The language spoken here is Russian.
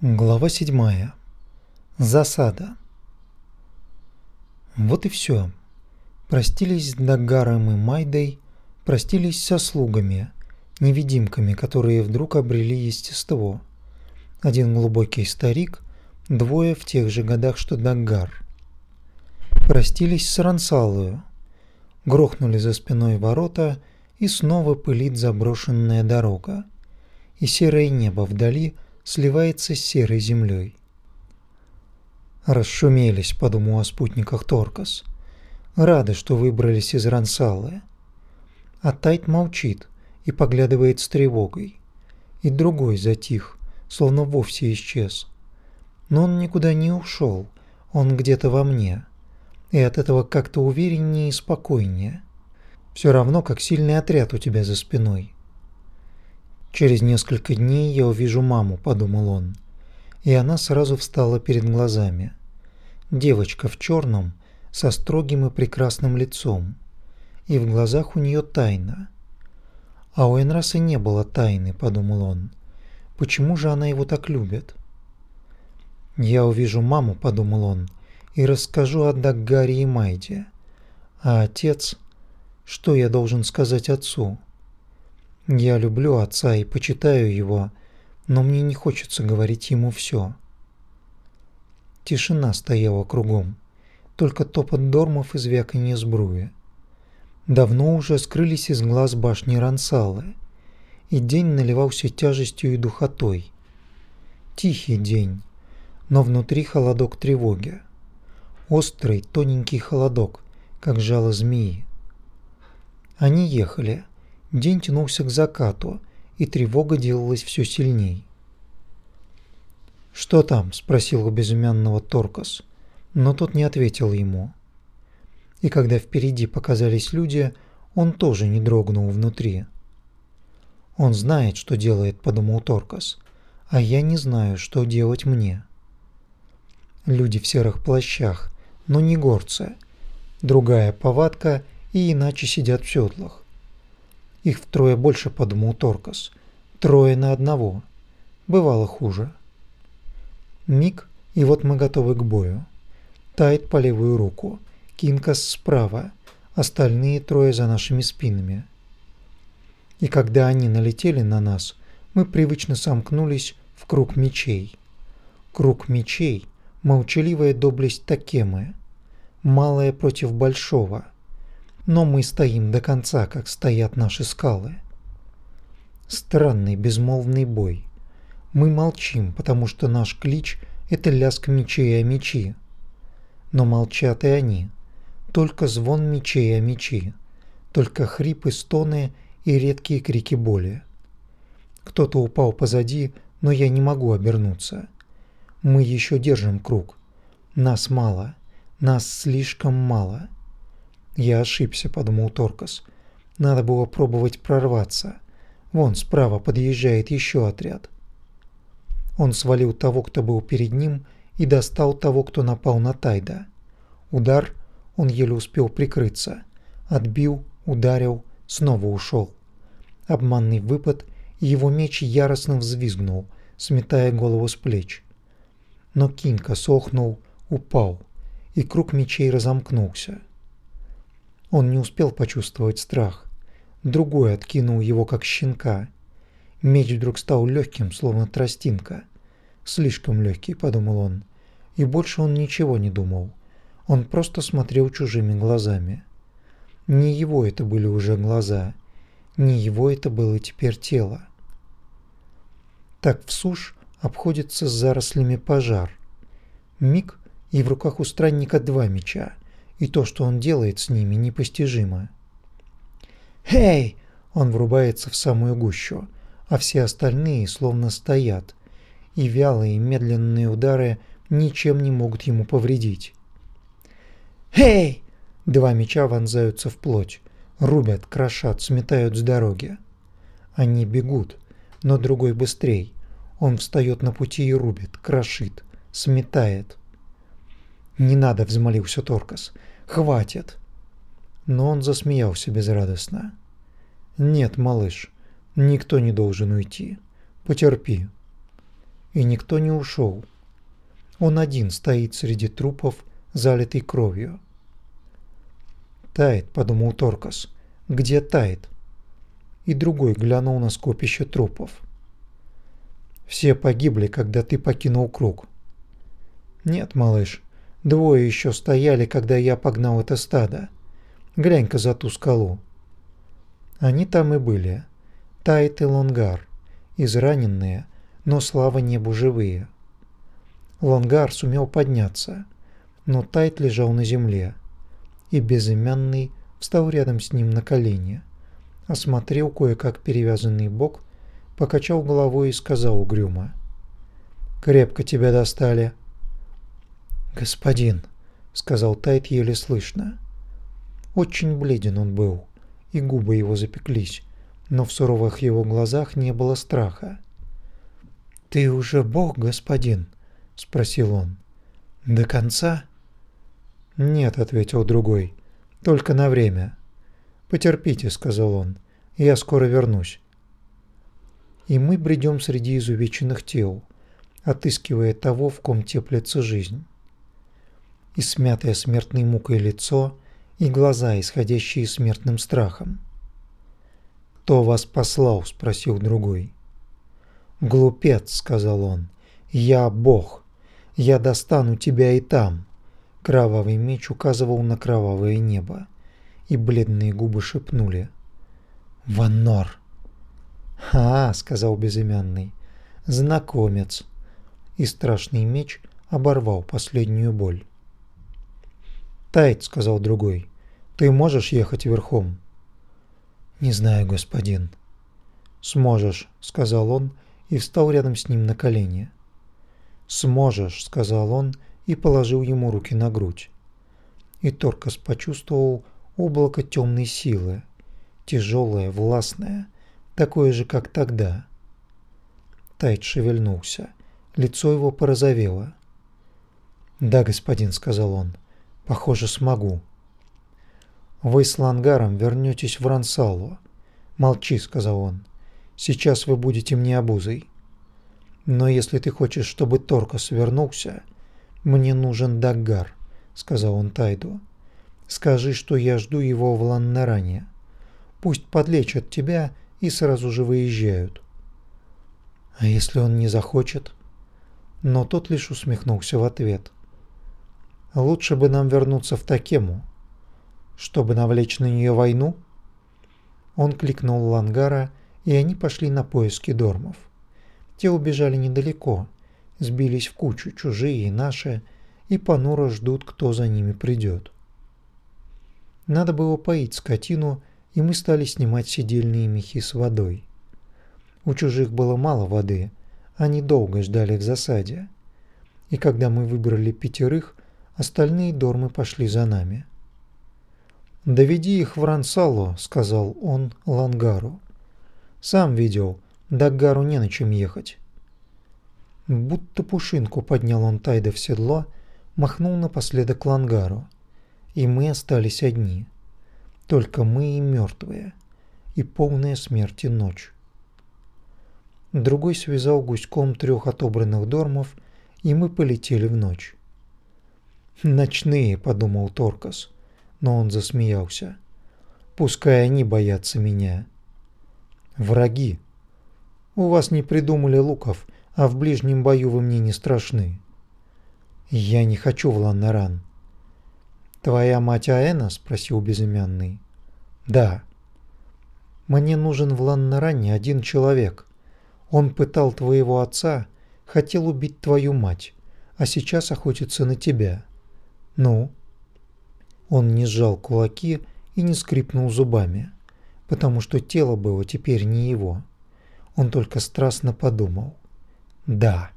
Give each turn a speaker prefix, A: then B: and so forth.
A: Глава 7. Засада. Вот и все. Простились с Дагаром и Майдой, простились со слугами, невидимками, которые вдруг обрели естество. Один глубокий старик, двое в тех же годах, что Дагар. Простились с Рансалою. Грохнули за спиной ворота, и снова пылит заброшенная дорога. И серое небо вдали – сливается с серой землей. Расшумелись, подумал о спутниках Торкас. Рады, что выбрались из Рансалы. А Тайт молчит и поглядывает с тревогой. И другой затих, словно вовсе исчез. Но он никуда не ушел, он где-то во мне. И от этого как-то увереннее и спокойнее. Все равно, как сильный отряд у тебя за спиной. Через несколько дней я увижу маму, подумал он. И она сразу встала перед глазами. Девочка в черном, со строгим и прекрасным лицом. И в глазах у нее тайна. А у Энраса не было тайны, подумал он. Почему же она его так любит? Я увижу маму, подумал он, и расскажу о Даггаре и Майде. А отец... Что я должен сказать отцу? Я люблю отца и почитаю его, но мне не хочется говорить ему все. Тишина стояла кругом, только топот дормов и звяканье сбруи. Давно уже скрылись из глаз башни Рансалы, и день наливался тяжестью и духотой. Тихий день, но внутри холодок тревоги. Острый, тоненький холодок, как жало змеи. Они ехали, День тянулся к закату, и тревога делалась все сильней. «Что там?» – спросил у безымянного Торкас, но тот не ответил ему. И когда впереди показались люди, он тоже не дрогнул внутри. «Он знает, что делает», – подумал Торкас, – «а я не знаю, что делать мне». Люди в серых плащах, но не горцы. Другая повадка и иначе сидят в седлах. Их втрое больше, подумал Торкас. Трое на одного. Бывало хуже. Миг, и вот мы готовы к бою. Тайт по левую руку, Кинкас справа, остальные трое за нашими спинами. И когда они налетели на нас, мы привычно сомкнулись в круг мечей. Круг мечей – молчаливая доблесть Такемы, малая против большого – но мы стоим до конца, как стоят наши скалы. Странный безмолвный бой. Мы молчим, потому что наш клич – это лязг мечей о мечи. Но молчат и они. Только звон мечей о мечи. Только хрипы, стоны и редкие крики боли. Кто-то упал позади, но я не могу обернуться. Мы еще держим круг. Нас мало. Нас слишком мало. Я ошибся, подумал Торкас. Надо было пробовать прорваться. Вон справа подъезжает еще отряд. Он свалил того, кто был перед ним, и достал того, кто напал на Тайда. Удар, он еле успел прикрыться. Отбил, ударил, снова ушел. Обманный выпад, его меч яростно взвизгнул, сметая голову с плеч. Но Кинка сохнул, упал, и круг мечей разомкнулся. Он не успел почувствовать страх. Другой откинул его, как щенка. Меч вдруг стал легким, словно тростинка. «Слишком легкий», — подумал он. И больше он ничего не думал. Он просто смотрел чужими глазами. Не его это были уже глаза. Не его это было теперь тело. Так в сушь обходится с зарослями пожар. Миг, и в руках у странника два меча — и то, что он делает с ними, непостижимо. «Эй!» – он врубается в самую гущу, а все остальные словно стоят, и вялые медленные удары ничем не могут ему повредить. «Эй!» – два меча вонзаются в плоть, рубят, крошат, сметают с дороги. Они бегут, но другой быстрей. Он встает на пути и рубит, крошит, сметает. «Не надо!» – взмолился Торкас. Хватит. Но он засмеялся безрадостно. Нет, малыш, никто не должен уйти. Потерпи. и никто не ушел. Он один стоит среди трупов, залитый кровью. «Тает», — подумал Торкас. «Где тает?» И другой глянул на скопище трупов. «Все погибли, когда ты покинул круг». «Нет, малыш, двое еще стояли, когда я погнал это стадо. Глянь-ка за ту скалу». Они там и были. Тайт и Лонгар, израненные, но слава небу живые. Лонгар сумел подняться, но Тайт лежал на земле, и безымянный встал рядом с ним на колени, осмотрел кое-как перевязанный бок, покачал головой и сказал угрюмо. «Крепко тебя достали». «Господин», — сказал Тайт еле слышно. Очень бледен он был, и губы его запеклись, но в суровых его глазах не было страха. «Ты уже бог, господин?» — спросил он. «До конца?» «Нет», — ответил другой, — «только на время». «Потерпите», — сказал он, — «я скоро вернусь». И мы бредем среди изувеченных тел, отыскивая того, в ком теплится жизнь. И смятое смертной мукой лицо, и глаза, исходящие смертным страхом. «Кто вас послал?» — спросил другой. «Глупец», — сказал он, — «я Бог. Я достану тебя и там». Кровавый меч указывал на кровавое небо, и бледные губы шепнули. «Ваннор!» «А, — сказал безымянный, — знакомец!» И страшный меч оборвал последнюю боль. «Тайт!» — сказал другой. «Ты можешь ехать верхом?» «Не знаю, господин». «Сможешь», — сказал он и встал рядом с ним на колени. «Сможешь», — сказал он и положил ему руки на грудь. И Торкас почувствовал облако темной силы, тяжелое, властное, такое же, как тогда. Тайт шевельнулся, лицо его порозовело. «Да, господин», — сказал он, — «похоже, смогу». «Вы с Лангаром вернетесь в Рансалу». «Молчи», — сказал он. «Сейчас вы будете мне обузой. Но если ты хочешь, чтобы Торкас вернулся, мне нужен Даггар», — сказал он Тайду. «Скажи, что я жду его в Ланнаране. Пусть подлечат тебя и сразу же выезжают». «А если он не захочет?» Но тот лишь усмехнулся в ответ. «Лучше бы нам вернуться в Такему», чтобы навлечь на нее войну? Он кликнул Лангара, и они пошли на поиски дормов. Те убежали недалеко, сбились в кучу, чужие и наши, и понуро ждут, кто за ними придет. Надо было поить скотину, и мы стали снимать сидельные мехи с водой. У чужих было мало воды, они долго ждали в засаде. И когда мы выбрали пятерых, остальные дормы пошли за нами. «Доведи их в Рансалу», — сказал он Лангару. «Сам видел, Даггару не на чем ехать». Будто пушинку поднял он Тайда в седло, махнул напоследок Лангару. И мы остались одни. Только мы и мертвые. И полная смерти ночь. Другой связал гуськом трех отобранных дормов, и мы полетели в ночь. «Ночные», — подумал Торкас но он засмеялся. Пускай они боятся меня. Враги. У вас не придумали луков, а в ближнем бою вы мне не страшны. Я не хочу в Ланнаран. Твоя мать Аэна? спросил безымянный. Да. Мне нужен в Ланнаране один человек. Он пытал твоего отца, хотел убить твою мать, а сейчас охотится на тебя. Ну, он не сжал кулаки и не скрипнул зубами, потому что тело было теперь не его. Он только страстно подумал. «Да».